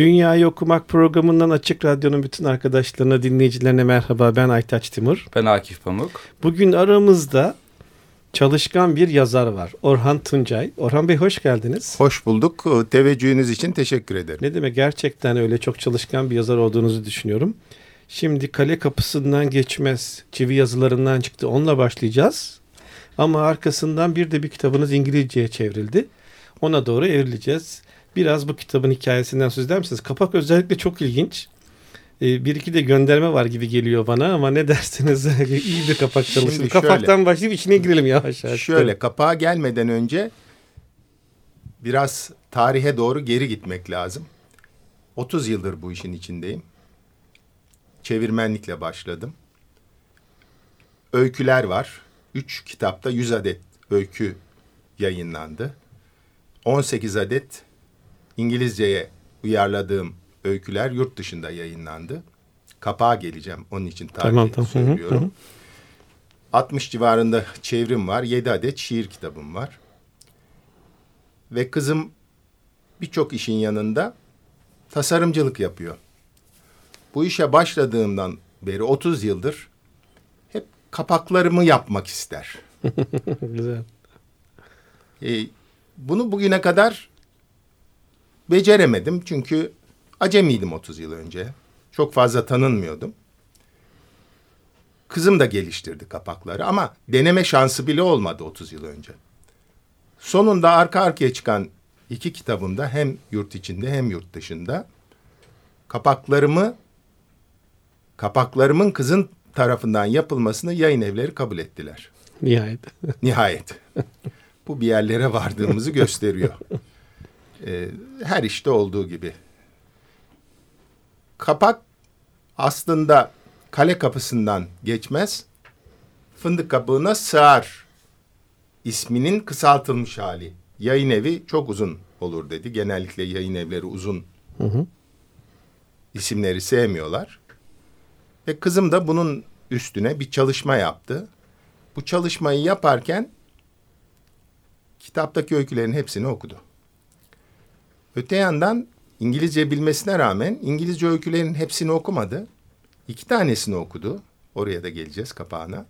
Dünyayı Okumak programından Açık Radyo'nun bütün arkadaşlarına, dinleyicilerine merhaba. Ben Aytaç Timur. Ben Akif Pamuk. Bugün aramızda çalışkan bir yazar var. Orhan Tuncay. Orhan Bey hoş geldiniz. Hoş bulduk. Teveccühünüz için teşekkür ederim. Ne demek gerçekten öyle çok çalışkan bir yazar olduğunuzu düşünüyorum. Şimdi kale kapısından geçmez çivi yazılarından çıktı. Onunla başlayacağız. Ama arkasından bir de bir kitabınız İngilizceye çevrildi. Ona doğru evrileceğiz. Biraz bu kitabın hikayesinden söz eder misiniz? Kapak özellikle çok ilginç. Ee, bir iki de gönderme var gibi geliyor bana ama ne dersiniz? İyi bir kapak çalışın. Kapaktan başlayıp içine girelim yavaş yavaş. Şöyle kapağa gelmeden önce biraz tarihe doğru geri gitmek lazım. 30 yıldır bu işin içindeyim. Çevirmenlikle başladım. Öyküler var. Üç kitapta 100 adet öykü yayınlandı. 18 adet İngilizceye uyarladığım öyküler yurt dışında yayınlandı. Kapağa geleceğim. Onun için tarih tamam, tamam. söylüyorum. Hı hı. 60 civarında çevrim var. 7 adet şiir kitabım var. Ve kızım birçok işin yanında tasarımcılık yapıyor. Bu işe başladığımdan beri 30 yıldır hep kapaklarımı yapmak ister. Güzel. Ee, bunu bugüne kadar beceremedim çünkü acemiydim 30 yıl önce. Çok fazla tanınmıyordum. Kızım da geliştirdi kapakları ama deneme şansı bile olmadı 30 yıl önce. Sonunda arka arkaya çıkan iki kitabımda hem yurt içinde hem yurt dışında kapaklarımı kapaklarımın kızın tarafından yapılmasını yayın evleri kabul ettiler. Nihayet. Nihayet. Bu bir yerlere vardığımızı gösteriyor. Ee, her işte olduğu gibi. Kapak aslında kale kapısından geçmez, fındık kabuğuna sığar isminin kısaltılmış hali. Yayın evi çok uzun olur dedi. Genellikle yayın evleri uzun hı hı. isimleri sevmiyorlar. Ve kızım da bunun üstüne bir çalışma yaptı. Bu çalışmayı yaparken kitaptaki öykülerin hepsini okudu. Öte yandan İngilizce bilmesine rağmen İngilizce öykülerin hepsini okumadı. İki tanesini okudu. Oraya da geleceğiz kapağına.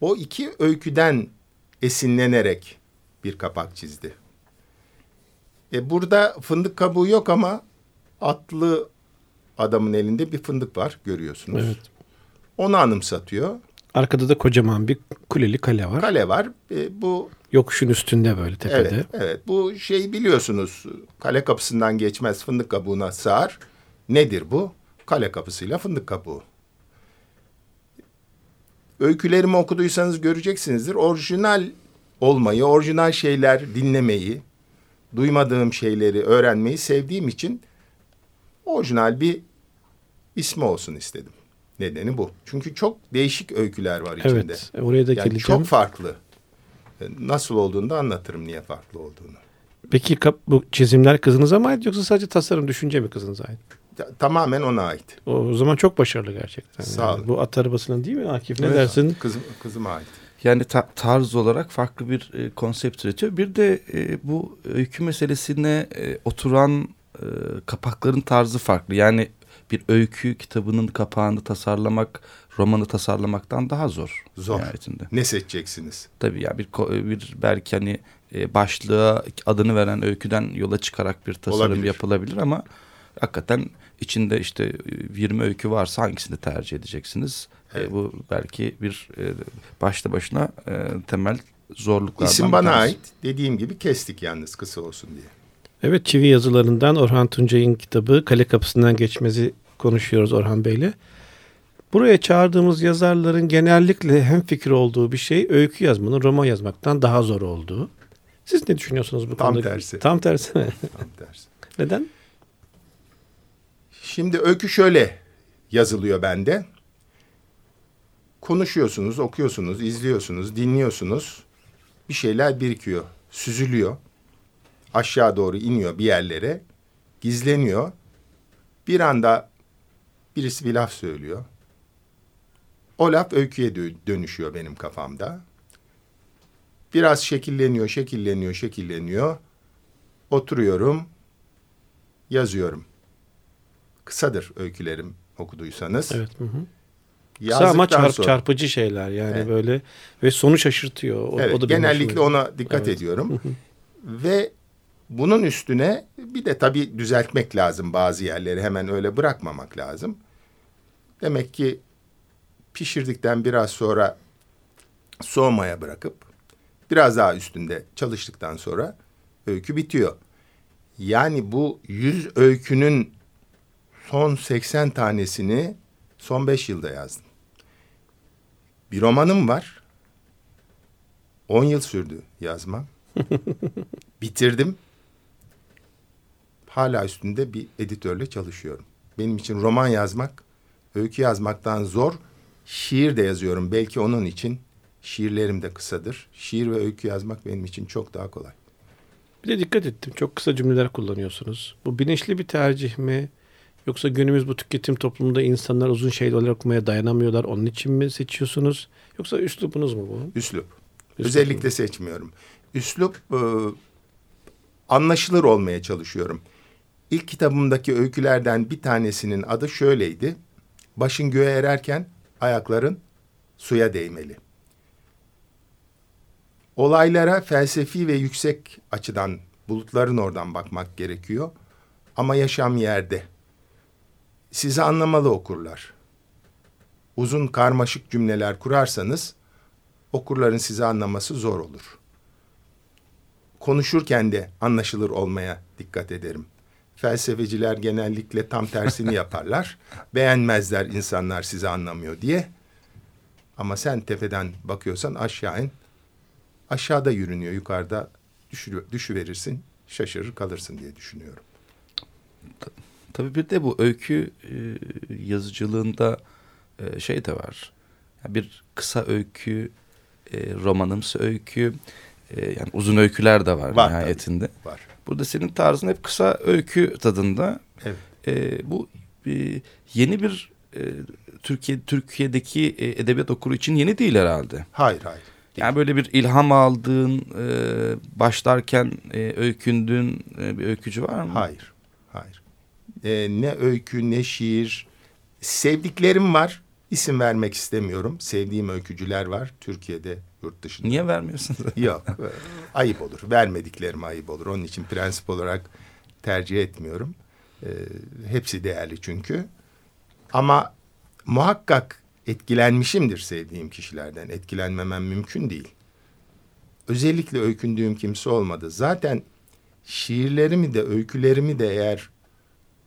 O iki öyküden esinlenerek bir kapak çizdi. E burada fındık kabuğu yok ama atlı adamın elinde bir fındık var görüyorsunuz. Evet. Onu anımsatıyor. Arkada da kocaman bir kuleli kale var. Kale var. E, bu Yokuşun üstünde böyle tepede. Evet, evet. Bu şey biliyorsunuz. Kale kapısından geçmez fındık kabuğuna sığar. Nedir bu? Kale kapısıyla fındık kabuğu. Öykülerimi okuduysanız göreceksinizdir. Orijinal olmayı, orijinal şeyler dinlemeyi, duymadığım şeyleri öğrenmeyi sevdiğim için orijinal bir ismi olsun istedim. Nedeni bu. Çünkü çok değişik öyküler var içinde. Evet, oraya da yani geleceğim. Çok farklı. E, nasıl olduğunu da anlatırım niye farklı olduğunu. Peki bu çizimler kızınıza mı ait yoksa sadece tasarım düşünce mi kızınıza ait? Tamamen ona ait. O, o zaman çok başarılı gerçekten. Sağ yani. olun. Bu at arabasının değil mi Akif? Ne evet, dersin? Kızım, kızıma ait. Yani ta tarz olarak farklı bir e, konsept üretiyor. Bir de e, bu öykü meselesine e, oturan e, kapakların tarzı farklı. Yani bir öykü kitabının kapağını tasarlamak romanı tasarlamaktan daha zor. Zor. Nihayetinde. Ne seçeceksiniz? Tabii ya bir bir belki hani e, başlığa adını veren öyküden yola çıkarak bir tasarım Olabilir. yapılabilir ama hakikaten içinde işte 20 öykü varsa hangisini tercih edeceksiniz? E, evet. E, bu belki bir e, başta başına e, temel zorluklardan İsim bana tanesi. ait. Dediğim gibi kestik yalnız kısa olsun diye. Evet çivi yazılarından Orhan Tuncay'ın kitabı Kale Kapısından Geçmezi konuşuyoruz Orhan Bey'le. Buraya çağırdığımız yazarların genellikle hem fikir olduğu bir şey öykü yazmanın roman yazmaktan daha zor olduğu. Siz ne düşünüyorsunuz bu Tam konuda? Tersi. Tam tersi mi? Tam tersi. Neden? Şimdi öykü şöyle yazılıyor bende. Konuşuyorsunuz, okuyorsunuz, izliyorsunuz, dinliyorsunuz. Bir şeyler birikiyor, süzülüyor. Aşağı doğru iniyor bir yerlere, gizleniyor. Bir anda birisi bir laf söylüyor. O laf öyküye dönüşüyor benim kafamda. Biraz şekilleniyor, şekilleniyor, şekilleniyor. Oturuyorum, yazıyorum. kısadır öykülerim okuduysanız. Evet. Hı hı. Kısa ama çarp, sonra, çarpıcı şeyler yani evet. böyle ve sonu şaşırtıyor. O, evet, o da genellikle ona dikkat evet. ediyorum. ve bunun üstüne bir de tabii düzeltmek lazım bazı yerleri hemen öyle bırakmamak lazım. Demek ki pişirdikten biraz sonra soğumaya bırakıp biraz daha üstünde çalıştıktan sonra öykü bitiyor. Yani bu yüz öykünün son 80 tanesini son beş yılda yazdım. Bir romanım var. 10 yıl sürdü yazmam. Bitirdim. Hala üstünde bir editörle çalışıyorum. Benim için roman yazmak, öykü yazmaktan zor. Şiir de yazıyorum. Belki onun için şiirlerim de kısadır. Şiir ve öykü yazmak benim için çok daha kolay. Bir de dikkat ettim. Çok kısa cümleler kullanıyorsunuz. Bu bilinçli bir tercih mi? Yoksa günümüz bu tüketim toplumunda insanlar uzun şeyler okumaya dayanamıyorlar. Onun için mi seçiyorsunuz? Yoksa üslubunuz mu bu? Üslup. Üslup Özellikle mu? seçmiyorum. Üslup e, anlaşılır olmaya çalışıyorum. İlk kitabımdaki öykülerden bir tanesinin adı şöyleydi. Başın göğe ererken ayakların suya değmeli. Olaylara felsefi ve yüksek açıdan bulutların oradan bakmak gerekiyor. Ama yaşam yerde sizi anlamalı okurlar. Uzun karmaşık cümleler kurarsanız okurların sizi anlaması zor olur. Konuşurken de anlaşılır olmaya dikkat ederim. Felsefeciler genellikle tam tersini yaparlar. Beğenmezler insanlar sizi anlamıyor diye. Ama sen tepeden bakıyorsan aşağı in. Aşağıda yürünüyor, yukarıda düşü, düşüverirsin, şaşırır kalırsın diye düşünüyorum. Tabii bir de bu öykü e, yazıcılığında e, şey de var. Bir kısa öykü, e, romanımsı öykü, e, yani uzun öyküler de var, var nihayetinde. Tabii, var. Burada senin tarzın hep kısa öykü tadında. Evet. E, bu e, yeni bir e, Türkiye Türkiye'deki e, edebiyat okuru için yeni değil herhalde. Hayır hayır. Yani böyle bir ilham aldığın, e, başlarken e, öykündüğün e, bir öykücü var mı? Hayır, hayır e, ne öykü ne şiir. Sevdiklerim var. İsim vermek istemiyorum. Sevdiğim öykücüler var Türkiye'de, yurt dışında. Niye vermiyorsunuz? Yok. E, ayıp olur. Vermediklerim ayıp olur. Onun için prensip olarak tercih etmiyorum. E, hepsi değerli çünkü. Ama muhakkak etkilenmişimdir sevdiğim kişilerden. Etkilenmemem mümkün değil. Özellikle öykündüğüm kimse olmadı. Zaten şiirlerimi de öykülerimi de eğer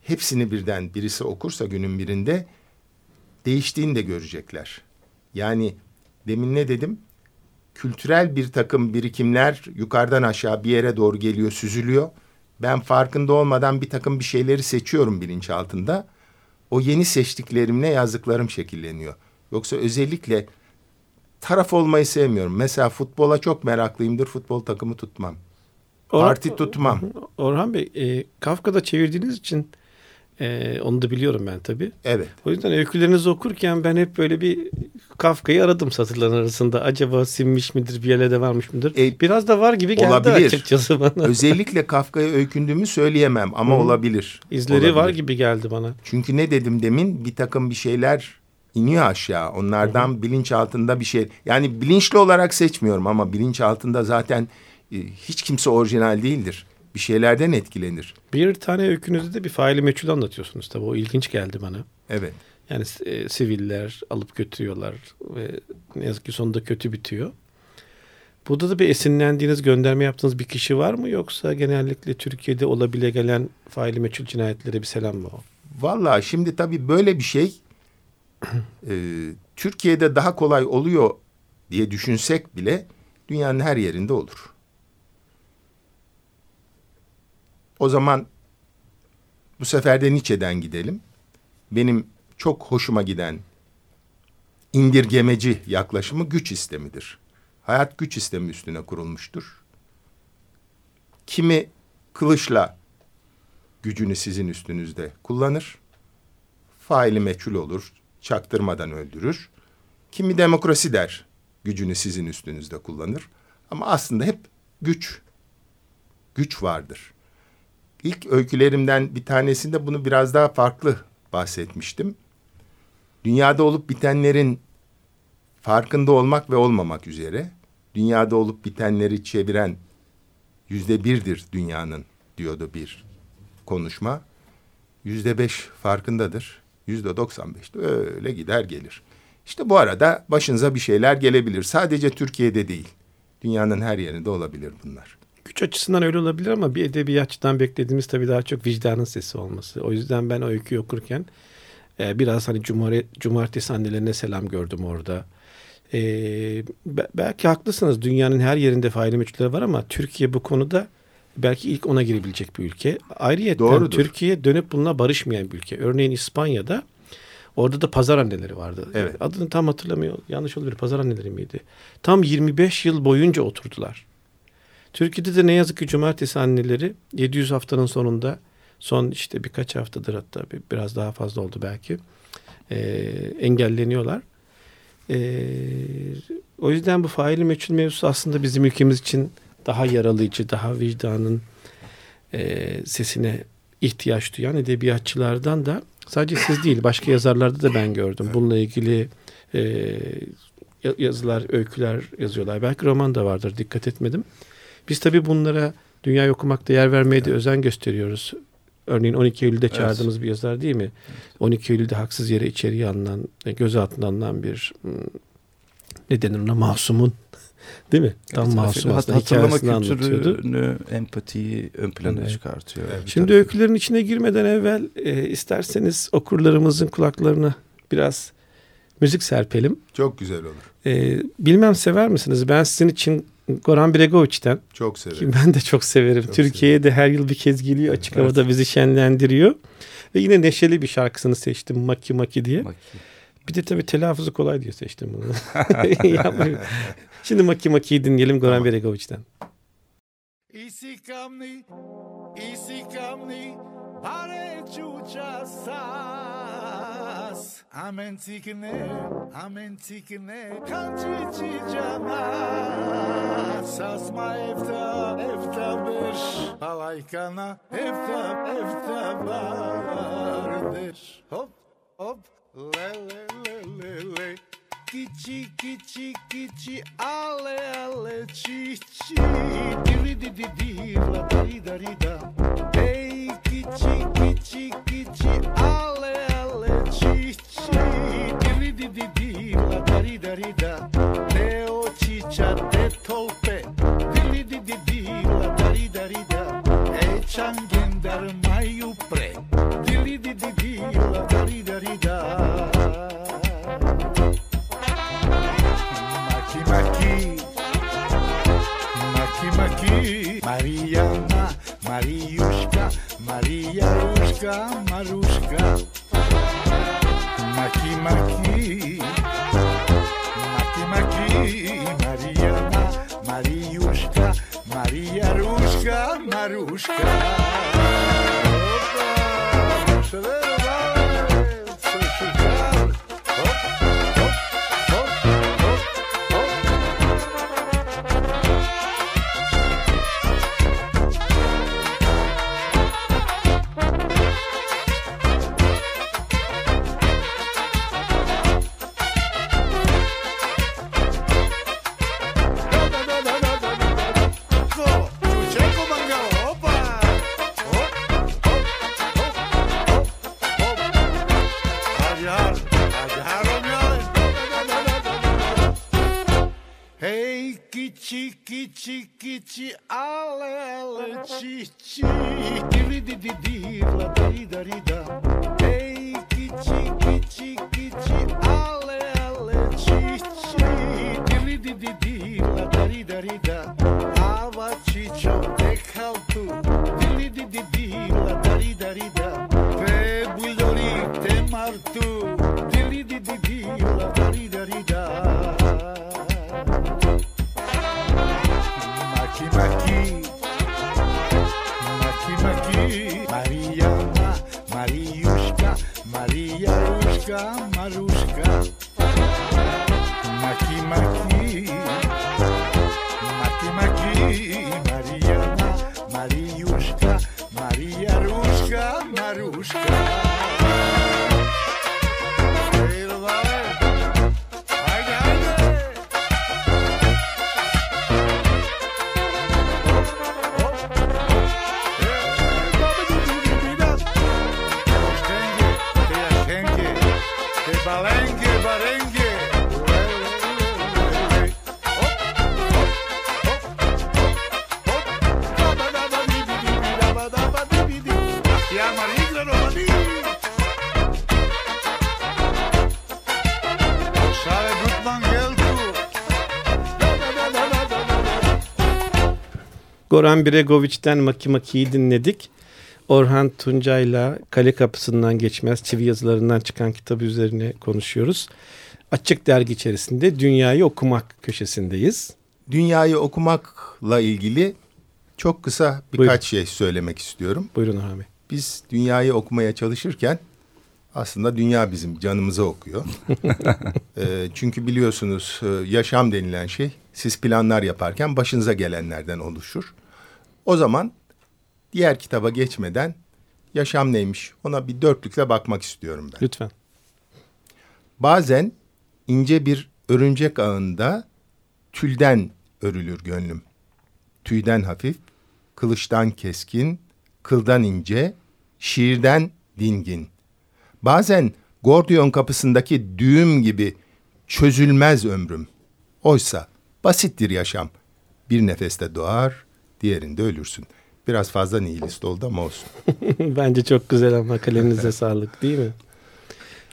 hepsini birden birisi okursa günün birinde değiştiğini de görecekler. Yani demin ne dedim? Kültürel bir takım birikimler yukarıdan aşağı bir yere doğru geliyor, süzülüyor. Ben farkında olmadan bir takım bir şeyleri seçiyorum bilinçaltında. O yeni seçtiklerimle yazdıklarım şekilleniyor. Yoksa özellikle taraf olmayı sevmiyorum. Mesela futbola çok meraklıyımdır. Futbol takımı tutmam. Orhan, Parti tutmam. Orhan Bey, e, Kafka'da çevirdiğiniz için ee, onu da biliyorum ben tabii. Evet. O yüzden öykülerinizi okurken ben hep böyle bir Kafka'yı aradım satırların arasında. Acaba sinmiş midir, bir yerlerde varmış mıdır? E, Biraz da var gibi geldi olabilir. açıkçası bana. Özellikle Kafka'ya öykündüğümü söyleyemem ama Hı. olabilir. İzleri olabilir. var gibi geldi bana. Çünkü ne dedim demin bir takım bir şeyler iniyor aşağı. Onlardan Hı. bilinç altında bir şey. Yani bilinçli olarak seçmiyorum ama bilinç altında zaten e, hiç kimse orijinal değildir bir şeylerden etkilenir. Bir tane öykünüzde de bir faili meçhul anlatıyorsunuz tabii. O ilginç geldi bana. Evet. Yani e, siviller alıp götürüyorlar ve ne yazık ki sonunda kötü bitiyor. Burada da bir esinlendiğiniz, gönderme yaptığınız bir kişi var mı? Yoksa genellikle Türkiye'de olabile gelen faili meçhul cinayetlere bir selam mı o? Valla şimdi tabii böyle bir şey e, Türkiye'de daha kolay oluyor diye düşünsek bile dünyanın her yerinde olur. O zaman bu sefer de Nietzsche'den gidelim. Benim çok hoşuma giden indirgemeci yaklaşımı güç istemidir. Hayat güç istemi üstüne kurulmuştur. Kimi kılıçla gücünü sizin üstünüzde kullanır. Faili meçhul olur, çaktırmadan öldürür. Kimi demokrasi der, gücünü sizin üstünüzde kullanır. Ama aslında hep güç, güç vardır ilk öykülerimden bir tanesinde bunu biraz daha farklı bahsetmiştim. Dünyada olup bitenlerin farkında olmak ve olmamak üzere dünyada olup bitenleri çeviren yüzde birdir dünyanın diyordu bir konuşma. Yüzde beş farkındadır. Yüzde doksan beş de öyle gider gelir. İşte bu arada başınıza bir şeyler gelebilir. Sadece Türkiye'de değil. Dünyanın her yerinde olabilir bunlar. Güç açısından öyle olabilir ama bir edebiyatçıdan beklediğimiz tabii daha çok vicdanın sesi olması. O yüzden ben o öyküyü okurken e, biraz hani cumartesi annelerine selam gördüm orada. E, belki haklısınız dünyanın her yerinde faili meçhulleri var ama Türkiye bu konuda belki ilk ona girebilecek bir ülke. Ayrıca Türkiye dönüp bununla barışmayan bir ülke. Örneğin İspanya'da orada da pazar anneleri vardı. Evet. Adını tam hatırlamıyor. Yanlış olabilir. Pazar anneleri miydi? Tam 25 yıl boyunca oturdular. Türkiye'de de ne yazık ki cumartesi anneleri 700 haftanın sonunda son işte birkaç haftadır hatta biraz daha fazla oldu belki e, engelleniyorlar. E, o yüzden bu faili meçhul mevzusu aslında bizim ülkemiz için daha yaralayıcı, daha vicdanın e, sesine ihtiyaç duyan edebiyatçılardan da sadece siz değil başka yazarlarda da ben gördüm. Bununla ilgili e, yazılar, öyküler yazıyorlar. Belki roman da vardır dikkat etmedim. Biz tabii bunlara dünya okumakta yer vermeye de özen gösteriyoruz. Örneğin 12 Eylül'de çağırdığımız evet. bir yazar değil mi? 12 Eylül'de haksız yere içeriye alınan, gözaltına alınan bir hmm, ne denir ona masumun Değil mi? Tam evet, masum aslında hatırlama kültürünü, empatiyi ön plana evet. çıkartıyor. Evet, Şimdi öykülerin içine girmeden evvel e, isterseniz okurlarımızın kulaklarına biraz müzik serpelim. Çok güzel olur. E, bilmem sever misiniz? Ben sizin için Goran Bregovic'ten. Çok severim. Ki ben de çok severim. Çok Türkiye'ye de her yıl bir kez geliyor. Açık evet. havada bizi şenlendiriyor. Ve yine neşeli bir şarkısını seçtim. Maki Maki diye. Maki. Bir de tabii telaffuzu kolay diye seçtim bunu. Şimdi Maki Maki'yi dinleyelim Goran tamam. Isi kamni, isi kamni, pare çuçasas. Amen tikne, amen tikne, kançı çiçama. Sasma efta, efta beş, palaykana, efta, efta bardeş. Hop, hop, le le le le le. Kichi, kichi, kichi, ale, ale, chichi. Diri, di, di, di, la, di, da, di, da. Hey, kici, kici, kici, ale, ale, di, di, di, da. marushka, marushka. Tiquiti, alele, titi. Goran Bregovic'ten Maki Maki'yi dinledik. Orhan Tuncay'la Kale Kapısından Geçmez çivi yazılarından çıkan kitabı üzerine konuşuyoruz. Açık Dergi içerisinde Dünyayı Okumak köşesindeyiz. Dünyayı okumakla ilgili çok kısa birkaç Buyurun. şey söylemek istiyorum. Buyurun Orhan Bey. Biz dünyayı okumaya çalışırken aslında dünya bizim canımıza okuyor. e, çünkü biliyorsunuz e, yaşam denilen şey siz planlar yaparken başınıza gelenlerden oluşur. O zaman diğer kitaba geçmeden yaşam neymiş ona bir dörtlükle bakmak istiyorum ben. Lütfen. Bazen ince bir örümcek ağında tülden örülür gönlüm. Tüyden hafif, kılıçtan keskin, kıldan ince, şiirden dingin. Bazen Gordiyon kapısındaki düğüm gibi çözülmez ömrüm. Oysa basittir yaşam. Bir nefeste doğar, diğerinde ölürsün. Biraz fazla nihilist oldu ama olsun. Bence çok güzel ama kalenize sağlık değil mi?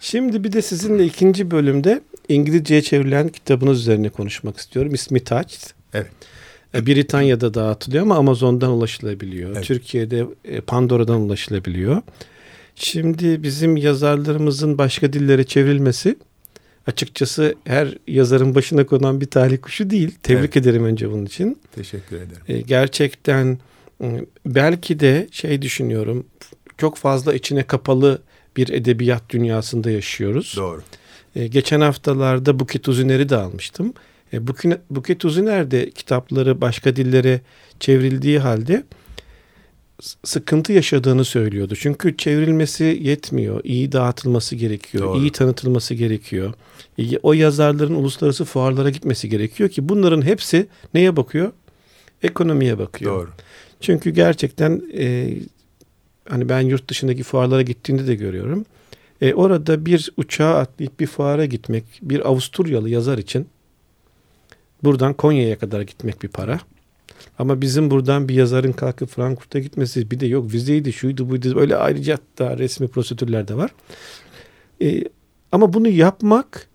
Şimdi bir de sizinle ikinci bölümde İngilizceye çevrilen kitabınız üzerine konuşmak istiyorum. İsmi Touched. Evet. E, Britanya'da dağıtılıyor ama Amazon'dan ulaşılabiliyor. Evet. Türkiye'de e, Pandora'dan ulaşılabiliyor. Şimdi bizim yazarlarımızın başka dillere çevrilmesi açıkçası her yazarın başına konan bir talih kuşu değil. Tebrik evet. ederim önce bunun için. Teşekkür ederim. E, gerçekten e, belki de şey düşünüyorum çok fazla içine kapalı bir edebiyat dünyasında yaşıyoruz. Doğru. E, geçen haftalarda Buket Uzuner'i de almıştım. E, Buket, Buket Uzuner de kitapları başka dillere çevrildiği halde sıkıntı yaşadığını söylüyordu. Çünkü çevrilmesi yetmiyor. İyi dağıtılması gerekiyor. Doğru. iyi tanıtılması gerekiyor. O yazarların uluslararası fuarlara gitmesi gerekiyor ki bunların hepsi neye bakıyor? Ekonomiye bakıyor. Doğru. Çünkü gerçekten e, hani ben yurt dışındaki fuarlara gittiğinde de görüyorum. E, orada bir uçağa atlayıp bir fuara gitmek bir Avusturyalı yazar için buradan Konya'ya kadar gitmek bir para. Ama bizim buradan bir yazarın kalkıp Frankfurt'a gitmesi bir de yok vizeydi şuydu buydu öyle ayrıca da resmi prosedürler de var. E, ama bunu yapmak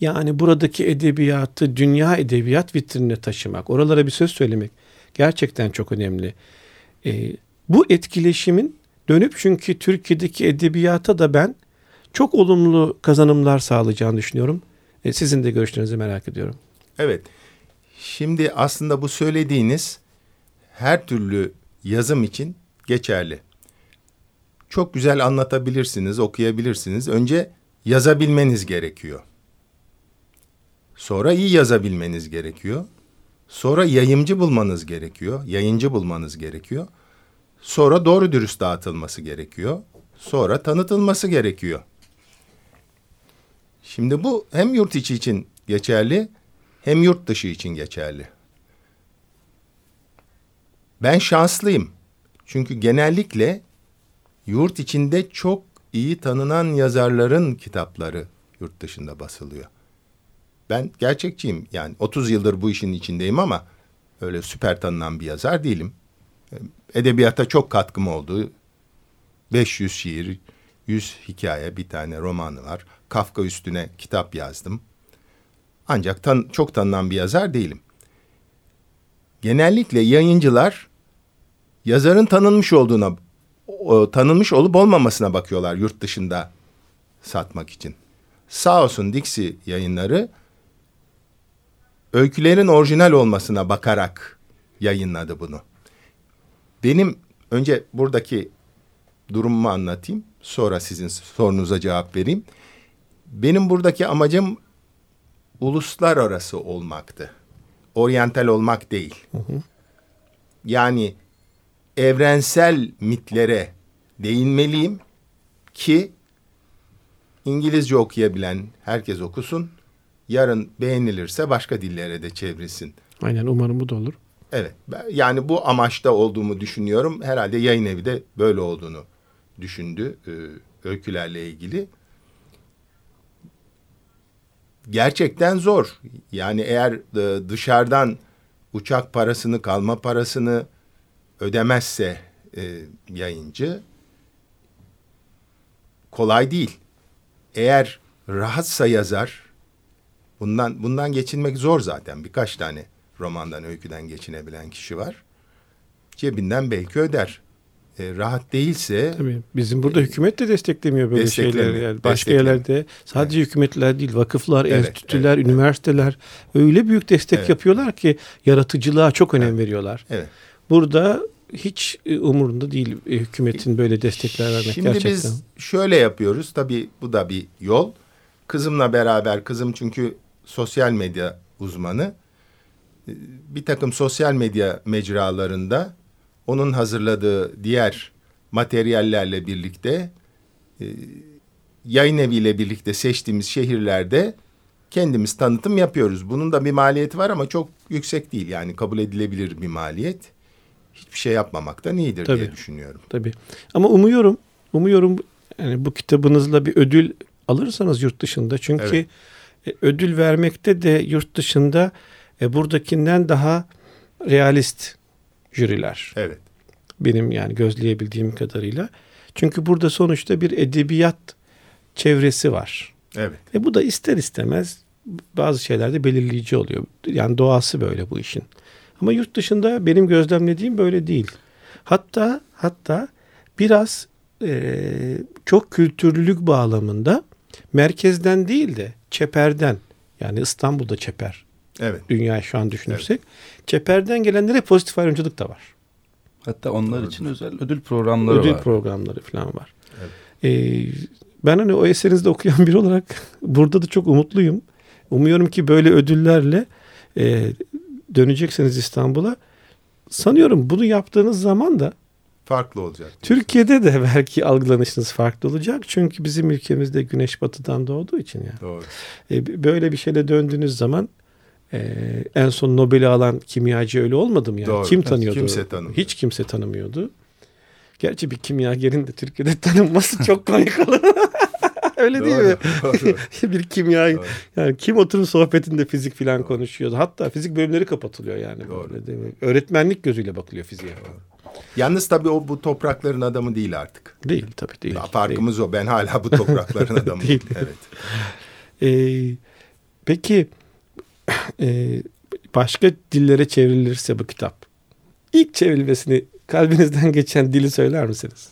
yani buradaki edebiyatı dünya edebiyat vitrinine taşımak, oralara bir söz söylemek gerçekten çok önemli. E, bu etkileşimin dönüp çünkü Türkiye'deki edebiyata da ben çok olumlu kazanımlar sağlayacağını düşünüyorum. E, sizin de görüşlerinizi merak ediyorum. Evet. Şimdi aslında bu söylediğiniz her türlü yazım için geçerli. Çok güzel anlatabilirsiniz, okuyabilirsiniz. Önce yazabilmeniz gerekiyor. Sonra iyi yazabilmeniz gerekiyor. Sonra yayımcı bulmanız gerekiyor. Yayıncı bulmanız gerekiyor. Sonra doğru dürüst dağıtılması gerekiyor. Sonra tanıtılması gerekiyor. Şimdi bu hem yurt içi için geçerli hem yurt dışı için geçerli. Ben şanslıyım. Çünkü genellikle yurt içinde çok iyi tanınan yazarların kitapları yurt dışında basılıyor. Ben gerçekçiyim. Yani 30 yıldır bu işin içindeyim ama öyle süper tanınan bir yazar değilim. Edebiyata çok katkım oldu. 500 şiir, 100 hikaye, bir tane romanı var. Kafka üstüne kitap yazdım. Ancak tan çok tanınan bir yazar değilim. Genellikle yayıncılar yazarın tanınmış olduğuna, o, tanınmış olup olmamasına bakıyorlar yurt dışında satmak için. Sağ olsun Dixie yayınları öykülerin orijinal olmasına bakarak yayınladı bunu. Benim önce buradaki durumumu anlatayım. Sonra sizin sorunuza cevap vereyim. Benim buradaki amacım uluslararası olmaktı. Oryantal olmak değil. Hı hı. Yani evrensel mitlere değinmeliyim ki İngilizce okuyabilen herkes okusun. Yarın beğenilirse başka dillere de çevrilsin. Aynen umarım bu da olur. Evet. Yani bu amaçta olduğumu düşünüyorum. Herhalde yayın evi de böyle olduğunu düşündü e, öykülerle ilgili. Gerçekten zor. Yani eğer e, dışarıdan uçak parasını, kalma parasını ödemezse e, yayıncı kolay değil. Eğer rahatsa yazar, bundan bundan geçinmek zor zaten. Birkaç tane romandan, öyküden geçinebilen kişi var. Cebinden belki öder. E, rahat değilse... Tabii. Bizim burada e, hükümet de desteklemiyor böyle şeyleri. Yani başka yerlerde sadece evet. hükümetler değil, vakıflar, evet, enstitüler, evet, üniversiteler öyle büyük destek evet. yapıyorlar ki yaratıcılığa çok önem evet. veriyorlar. Evet. Burada hiç e, umurunda değil e, hükümetin böyle destekler vermek Şimdi gerçekten. biz şöyle yapıyoruz. Tabii bu da bir yol. Kızımla beraber, kızım çünkü sosyal medya uzmanı. E, bir takım sosyal medya mecralarında onun hazırladığı diğer materyallerle birlikte yayın eviyle birlikte seçtiğimiz şehirlerde kendimiz tanıtım yapıyoruz. Bunun da bir maliyeti var ama çok yüksek değil. Yani kabul edilebilir bir maliyet hiçbir şey yapmamaktan iyidir Tabii. diye düşünüyorum. Tabii. Ama umuyorum, umuyorum yani bu kitabınızla bir ödül alırsanız yurt dışında. Çünkü evet. E, ödül vermekte de yurt dışında e, buradakinden daha realist jüriler. Evet. Benim yani gözleyebildiğim kadarıyla. Çünkü burada sonuçta bir edebiyat çevresi var. Evet. E bu da ister istemez bazı şeylerde belirleyici oluyor. Yani doğası böyle bu işin. Ama yurt dışında benim gözlemlediğim böyle değil. Hatta hatta biraz e, çok kültürlülük bağlamında merkezden değil de çeperden yani İstanbul'da çeper. Evet. Dünya şu an düşünürsek. Evet. Çeperden gelenlere pozitif ayrımcılık da var. Hatta onlar için özel ödül programları ödül var. Ödül programları falan var. Evet. Ee, ben hani o eserinizde okuyan biri olarak burada da çok umutluyum. Umuyorum ki böyle ödüllerle e, dönecekseniz İstanbul'a sanıyorum bunu yaptığınız zaman da farklı olacak. Türkiye'de de belki algılanışınız farklı olacak. Çünkü bizim ülkemizde güneş batıdan doğduğu için yani. Doğru. E, böyle bir şeyle döndüğünüz zaman e, en son Nobel'i alan kimyacı öyle olmadı mı yani? Doğru. Kim tanıyordu? Kimse tanımıyor. Hiç kimse tanımıyordu. Gerçi bir kimyagerin de Türkiye'de tanınması çok komik olur. Öyle değil mi? bir kimya yani kim oturun sohbetinde fizik falan konuşuyor. Hatta fizik bölümleri kapatılıyor yani. Doğru. Böyle değil mi? Öğretmenlik gözüyle bakılıyor fiziğe. Yalnız tabii o bu toprakların adamı değil artık. Değil tabii değil. Ya, farkımız değil. o. Ben hala bu toprakların adamı. değil. Evet. Ee, peki e, başka dillere çevrilirse bu kitap ilk çevrilmesini kalbinizden geçen dili söyler misiniz?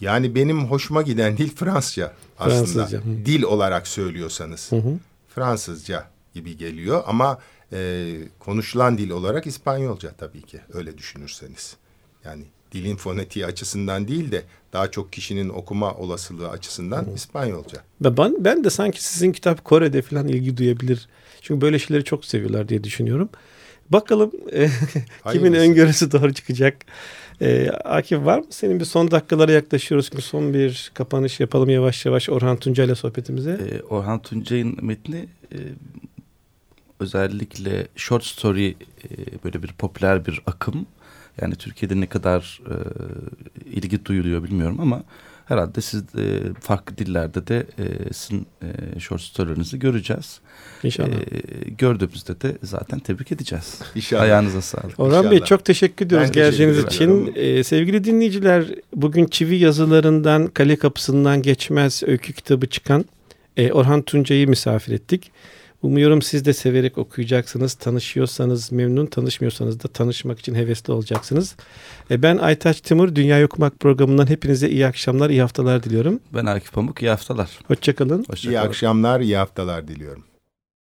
Yani benim hoşuma giden dil Fransızca aslında. Fransızca. Hı. Dil olarak söylüyorsanız. Hı hı. Fransızca gibi geliyor ama e, konuşulan dil olarak İspanyolca tabii ki öyle düşünürseniz. Yani dilin fonetiği açısından değil de daha çok kişinin okuma olasılığı açısından hı. İspanyolca. Ben, ben de sanki sizin kitap Kore'de falan ilgi duyabilir. Çünkü böyle şeyleri çok seviyorlar diye düşünüyorum. Bakalım e, kimin öngörüsü doğru çıkacak. E, Akif var mı? Senin bir son dakikalara yaklaşıyoruz. Çünkü son bir kapanış yapalım yavaş yavaş Orhan Tuncay ile sohbetimize. E, Orhan Tuncay'ın metni e, özellikle short story e, böyle bir popüler bir akım. Yani Türkiye'de ne kadar e, ilgi duyuluyor bilmiyorum ama herhalde siz e, farklı dillerde de e, sizin e, short story'lerinizi göreceğiz. İnşallah. E, gördüğümüzde de zaten tebrik edeceğiz. İnşallah. Ayağınıza sağlık. Orhan İnşallah. Bey çok teşekkür ediyoruz ben geldiğiniz için. Ee, sevgili dinleyiciler bugün çivi yazılarından Kale Kapısından Geçmez öykü kitabı çıkan e, Orhan Tuncay'ı misafir ettik. Umuyorum siz de severek okuyacaksınız. Tanışıyorsanız memnun, tanışmıyorsanız da tanışmak için hevesli olacaksınız. E ben Aytaç Timur, Dünya Okumak programından hepinize iyi akşamlar, iyi haftalar diliyorum. Ben Akif Pamuk, iyi haftalar. Hoşçakalın. Hoşça iyi akşamlar, iyi haftalar diliyorum.